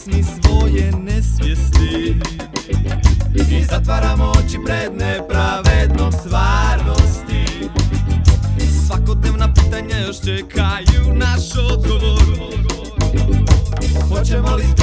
svjesni svoje nesvijesti. I zatvaramo oči pred nepravednom stvarnosti. Svakodnevna pitanja još čekaju naš odgovor. Hoćemo li s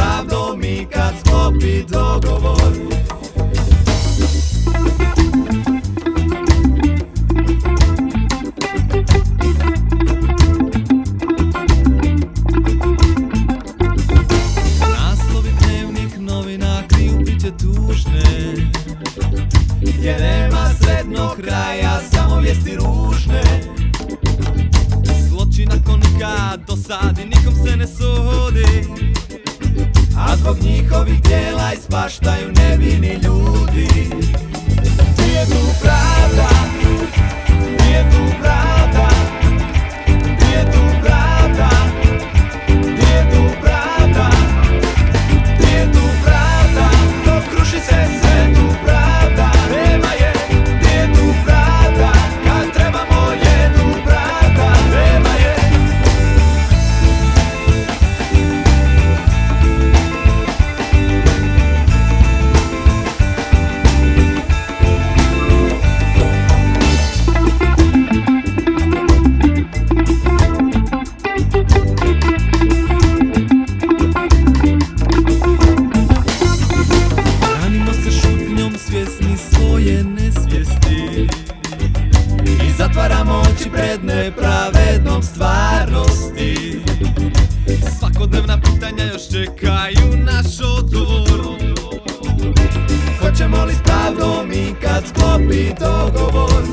kraja, samo vijesti ružne Zločina ko nikad do sad i nikom se ne sudi A zbog njihovih dijela ispaštaju nevini ljudi Gdje je tu pravda? Zatvaramo oči pred nepravednom stvarnosti. Svakodnevna pitanja još čekaju naš odgovor. Hoćemo li s pravdom i kad sklopi dogovor